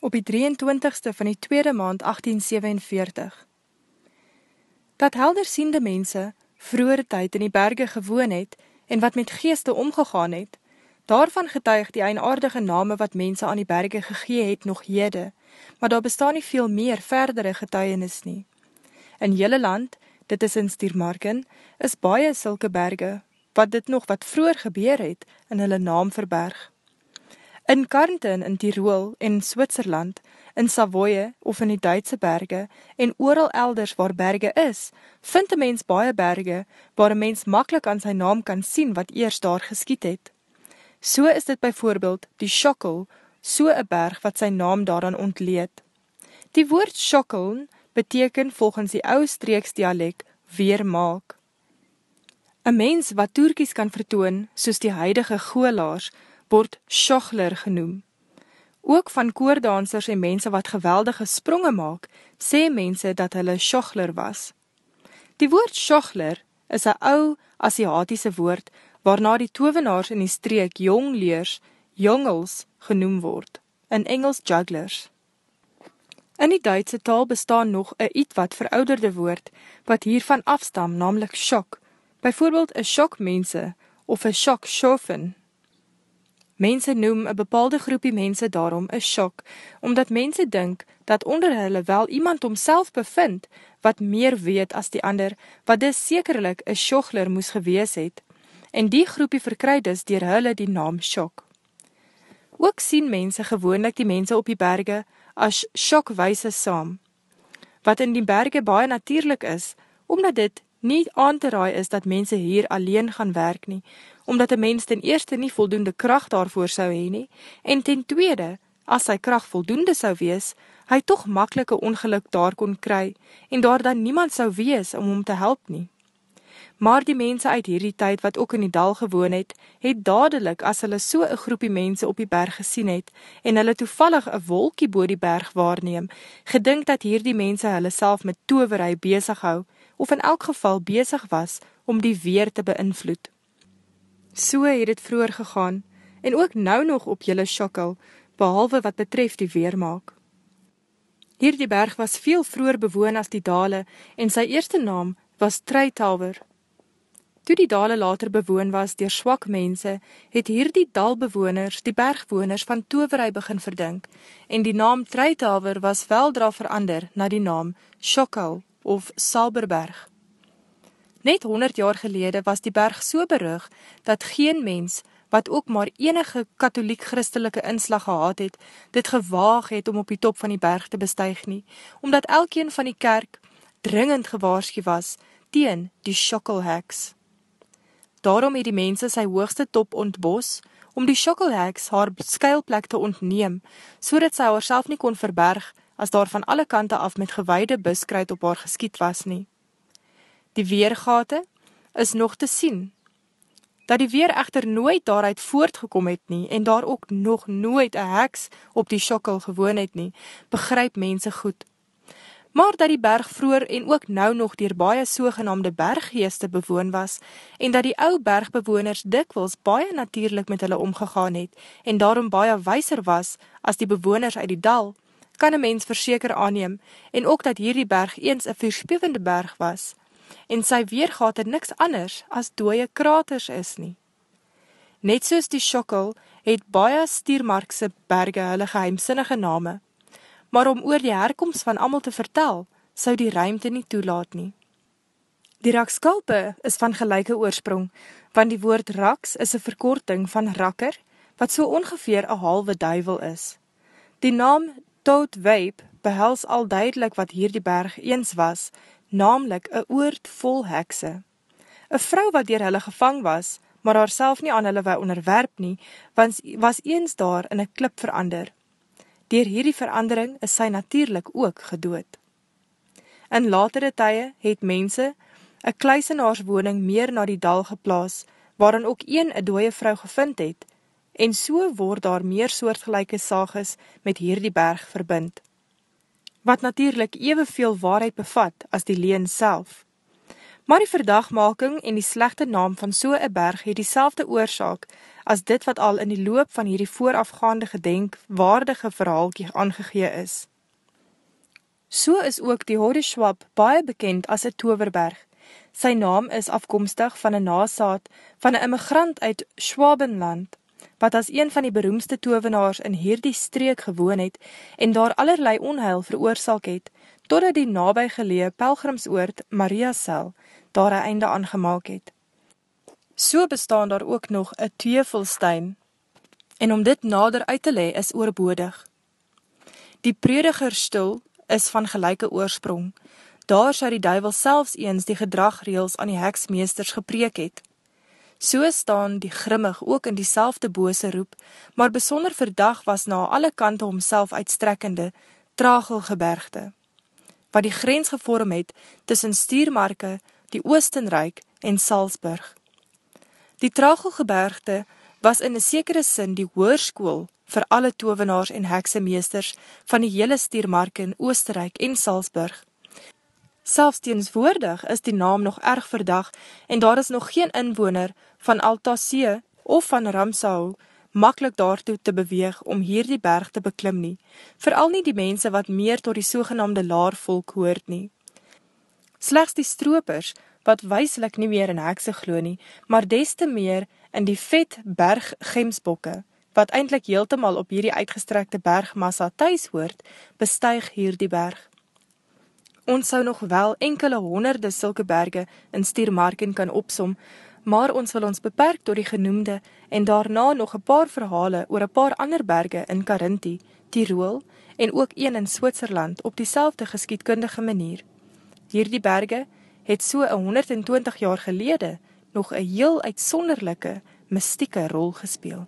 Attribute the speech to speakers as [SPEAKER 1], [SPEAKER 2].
[SPEAKER 1] op die 23ste van die tweede maand 1847. Dat heldersiende mense vroere tyd in die berge gewoon het en wat met geeste omgegaan het, daarvan getuig die einaardige name wat mense aan die berge gegee het nog jede, maar daar bestaan nie veel meer verdere getuienis nie. In jylle land, dit is in Stiermarken, is baie sulke berge, wat dit nog wat vroeger gebeur het, in hulle naam verberg. In Karnten in Tirol en Switserland, in Savoye of in die Duitse berge en ooral elders waar berge is, vind een mens baie berge waar een mens makkelijk aan sy naam kan sien wat eers daar geskiet het. So is dit byvoorbeeld die Schokkel, so een berg wat sy naam daaraan ontleed. Die woord Schokkeln beteken volgens die ouwe streeksdialek weer maak. Een mens wat toerkies kan vertoon, soos die huidige goolaars, word schochler genoem. Ook van koordansers en mense wat geweldige spronge maak, sê mense dat hulle schochler was. Die woord schochler is een ou Asiatiese woord, waarna die tovenaars in die streek jongleers, jongels genoem word, in Engels jugglers. In die Duitse taal bestaan nog een iets wat verouderde woord, wat hiervan afstam, namelijk schock, bijvoorbeeld een schock mense, of een schock schofen. Mense noem 'n bepaalde groepie mense daarom 'n sjok, omdat mense dink dat onder hulle wel iemand homself bevind wat meer weet as die ander, wat dus sekerlik 'n sjoggler moes gewees het. En die groepie verkry dus deur hulle die naam sjok. Ook sien mense gewoonlik die mense op die berge as sjokwyse saam. Wat in die berge baie natuurlik is, omdat dit nie aan te raai is dat mense hier alleen gaan werk nie, omdat een mens ten eerste nie voldoende kracht daarvoor sou heen nie, en ten tweede, as sy kracht voldoende sou wees, hy toch makkelike ongeluk daar kon kry, en daar dan niemand sou wees om hom te help nie. Maar die mense uit hierdie tyd wat ook in die dal gewoon het, het dadelik as hulle so een groepie mense op die berg gesien het, en hulle toevallig een wolkie boor die berg waarneem, gedink dat hierdie mense hulle self met toverij bezig hou, of in elk geval bezig was om die weer te beïnvloed. So het het vroeger gegaan, en ook nou nog op jylle sjokkel, behalwe wat betref die weermaak. Hier die berg was veel vroeger bewoon as die dale, en sy eerste naam was Treitauwer. Toe die dale later bewoon was dier swak mense, het hier die dalbewoners die bergwoners van toverij begin verdink, en die naam Treitauwer was weldra verander na die naam Schokkel of Salberberg. Net 100 jaar gelede was die berg so berug, dat geen mens, wat ook maar enige katholiek-christelike inslag gehad het, dit gewaag het om op die top van die berg te bestuig nie, omdat elkeen van die kerk dringend gewaarskie was teen die shokkelheks. Daarom het die mense sy hoogste top ontbos, om die shokkelheks haar skuilplek te ontneem, so dat sy haar nie kon verberg, as daar van alle kante af met gewaide buskruid op haar geskiet was nie. Die weergate is nog te sien, dat die weer echter nooit daaruit voortgekom het nie, en daar ook nog nooit een heks op die sjokkel gewoon het nie, begryp mense goed. Maar dat die berg vroer en ook nou nog dier baie sogenaamde berggeeste bewoon was, en dat die ou bergbewoners dikwels baie natuurlijk met hulle omgegaan het, en daarom baie weiser was as die bewoners uit die dal, kan een mens verseker aanneem, en ook dat hierdie berg eens een verspievende berg was, en sy weergate niks anders as dooie kraters is nie. Net soos die Schokkel het baie stiermarkse berge hulle geheimsinnige name, maar om oor die herkomst van amal te vertel, sou die ruimte nie toelaat nie. Die rakskalpe is van gelijke oorsprong, want die woord raks is een verkorting van rakker, wat so ongeveer een halwe duivel is. Die naam Toad Weip behels al duidelik wat hier die berg eens was, namelijk een oord vol hekse. Een vrou wat dier hulle gevang was, maar haar nie aan hulle wou onderwerp nie, was, was eens daar in een klip verander. Dier hierdie verandering is sy natuurlijk ook gedood. In latere tye het mense een kluisenaarswoning meer na die dal geplaas, waarin ook een een dooie vrou gevind het, en so word daar meer soortgelijke sages met hierdie berg verbind. Wat natuurlijk evenveel waarheid bevat as die leen self. Maar die verdagmaking en die slegte naam van so 'n berg het dieselfde oorsaak as dit wat al in die loop van hierdie voorafgaande gedenk waardige verhaaltjie aangegee is. So is ook die Horishwab baie bekend as 'n towerberg. Sy naam is afkomstig van 'n nasaad van 'n immigrant uit Schwabenland wat as een van die beroemdste towenaars in hierdie streek gewoon het en daar allerlei onheil veroorsaak het, totdat die nabygeleë pelgrimsoord Mariasel daar 'n einde aangemaak het. So bestaan daar ook nog 'n Teufelstein en om dit nader uit te lê is oorbodig. Die Predigersstoel is van gelyke oorsprong. Daar sou die duiwel selfs eens die gedragreëls aan die heksmeesters gepreek het. So staan die grimmig ook in dieselfde bose roep, maar besonder verdag was na alle kante homself uitstrekkende Tragelgebergte, wat die grens gevorm het tussen Stuurmarke, die Oostenryk en Salzburg. Die Tragelgebergte was in 'n sekere sin die hoërskool vir alle towenaars en heksemeesters van die hele Stuurmarke in Oostenryk en Salzburg. Selfs teenswoordig is die naam nog erg verdag en daar is nog geen inwoner van Altasee of van Ramsau maklik daartoe te beweeg om hierdie berg te beklim nie, veral nie die mense wat meer tot die sogenaamde laar volk hoort nie. Slegs die stroopers, wat wyslik nie meer in hekse glo nie, maar des te meer in die vet berg gemsbokke, wat eintlik heeltemal op hierdie uitgestrekte bergmassa tuis hoort, bestyg hierdie berg. Ons sou nog wel enkele honderde sulke berge in Stiermarken kan opsom, maar ons wil ons beperk tot die genoemde en daarna nog 'n paar verhale oor 'n paar ander berge in Karinti, Tirol en ook een in Switserland op dieselfde geskiedkundige manier. Hierdie berge het so 'n 120 jaar gelede nog 'n heel uitsonderlike, mistieke rol gespeel.